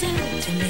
To me.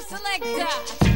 Selector.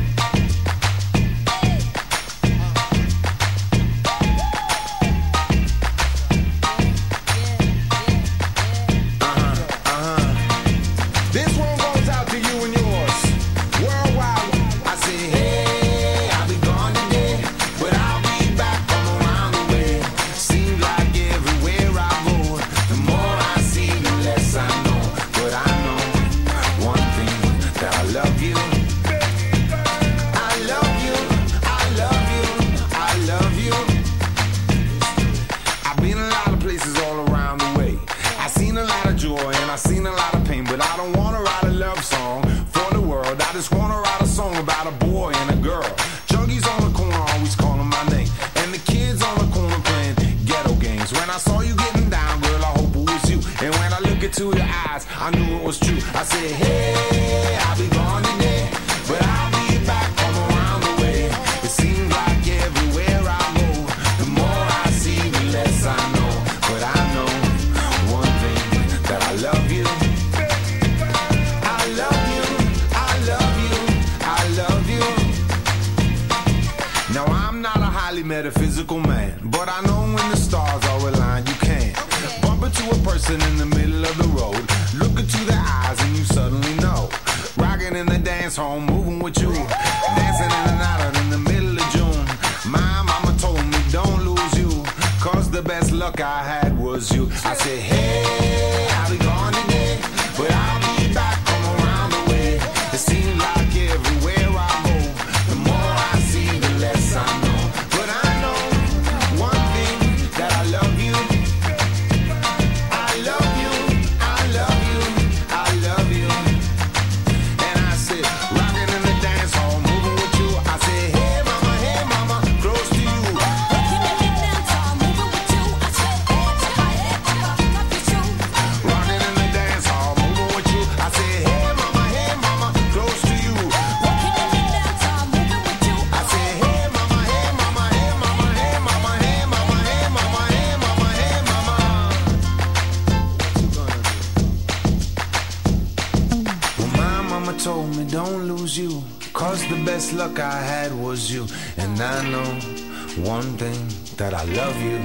that I love you.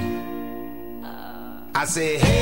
I said, hey.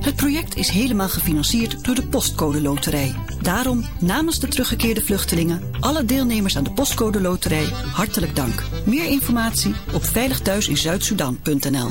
Het project is helemaal gefinancierd door de Postcode Loterij. Daarom namens de teruggekeerde vluchtelingen alle deelnemers aan de Postcode Loterij hartelijk dank. Meer informatie op veiligthuisinzuidsudan.nl.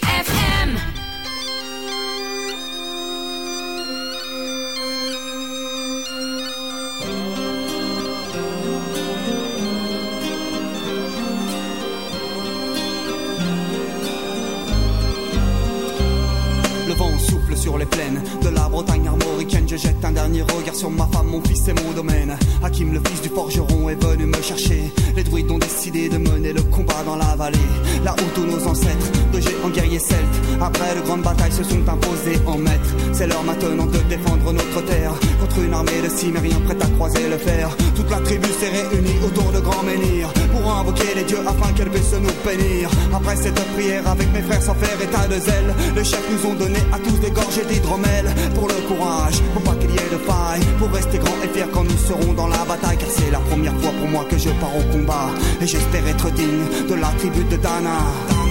digne de la tribu de Dana.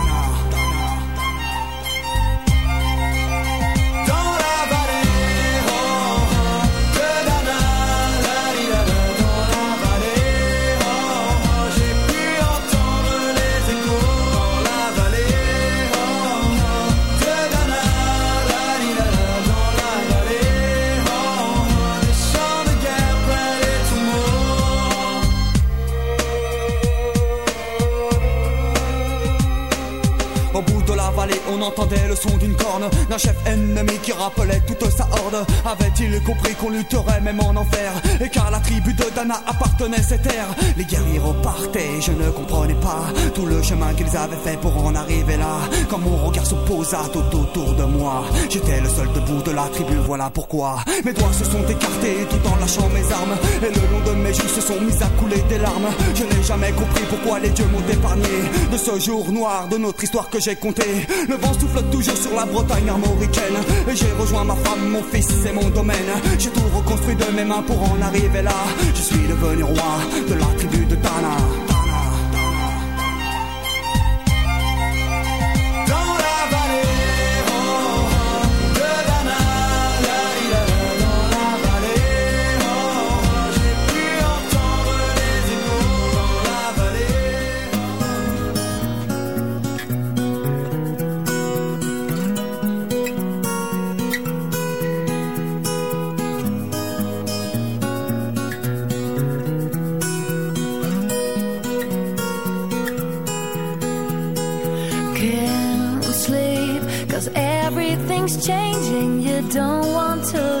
On entendait le son d'une corne d'un chef ennemi qui rappelait toute sa horde. Avait-il compris qu'on lutterait même en enfer? Appartenait cette terre, les guerriers repartaient. Je ne comprenais pas tout le chemin qu'ils avaient fait pour en arriver là. Quand mon regard se posa tout autour de moi, j'étais le seul debout de la tribu. Voilà pourquoi mes doigts se sont écartés tout en lâchant mes armes. Et le long de mes joues se sont mis à couler des larmes. Je n'ai jamais compris pourquoi les dieux m'ont épargné de ce jour noir de notre histoire que j'ai compté. Le vent souffle toujours sur la Bretagne armoricaine. Et j'ai rejoint ma femme, mon fils et mon domaine. J'ai tout reconstruit de mes mains pour en arriver là. Suis devenu roi de la tribu de Dana. Everything's changing. You don't want to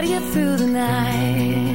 guide you through the night.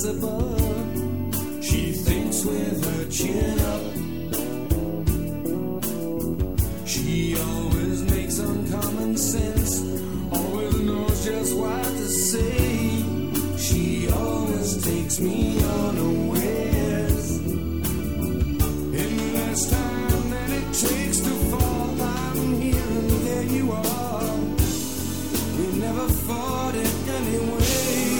She thinks with her chin up. She always makes uncommon sense, always knows just what to say. She always takes me unawares. And less time than it takes to fall, I'm here and there you are. We never fought it anyway.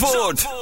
Zandvoort.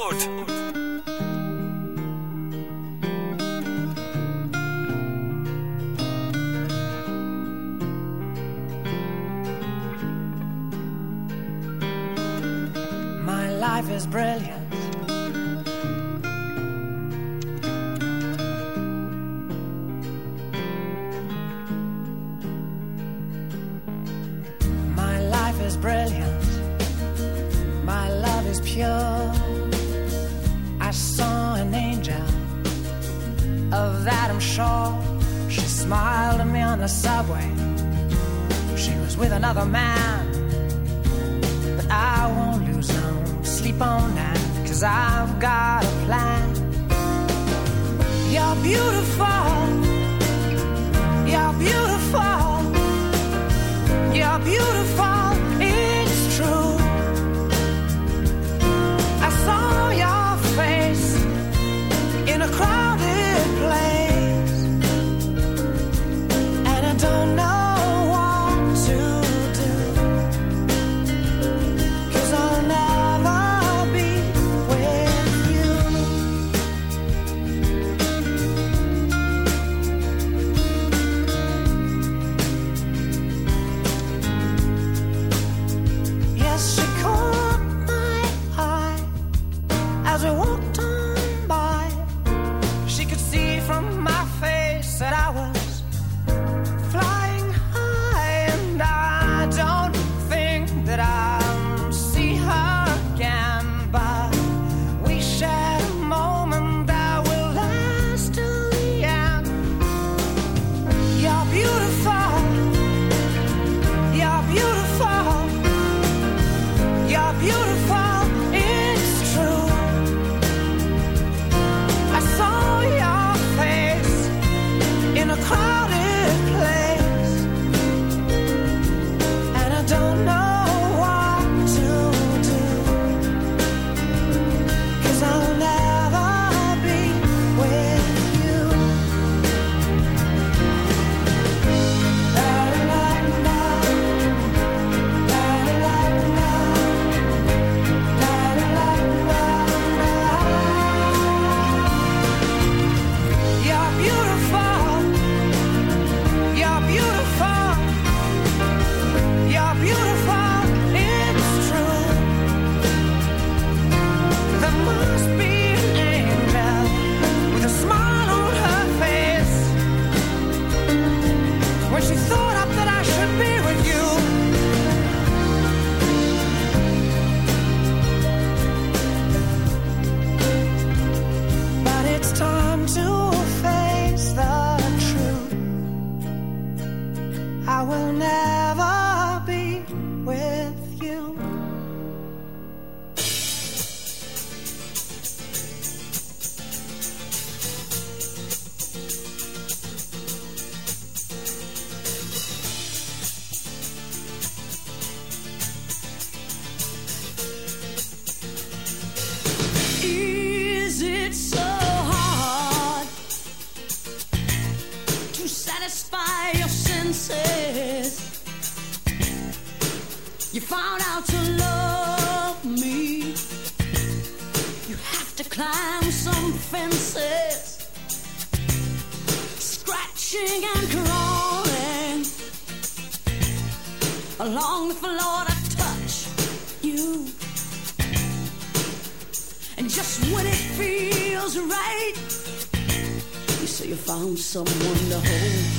Found someone to hold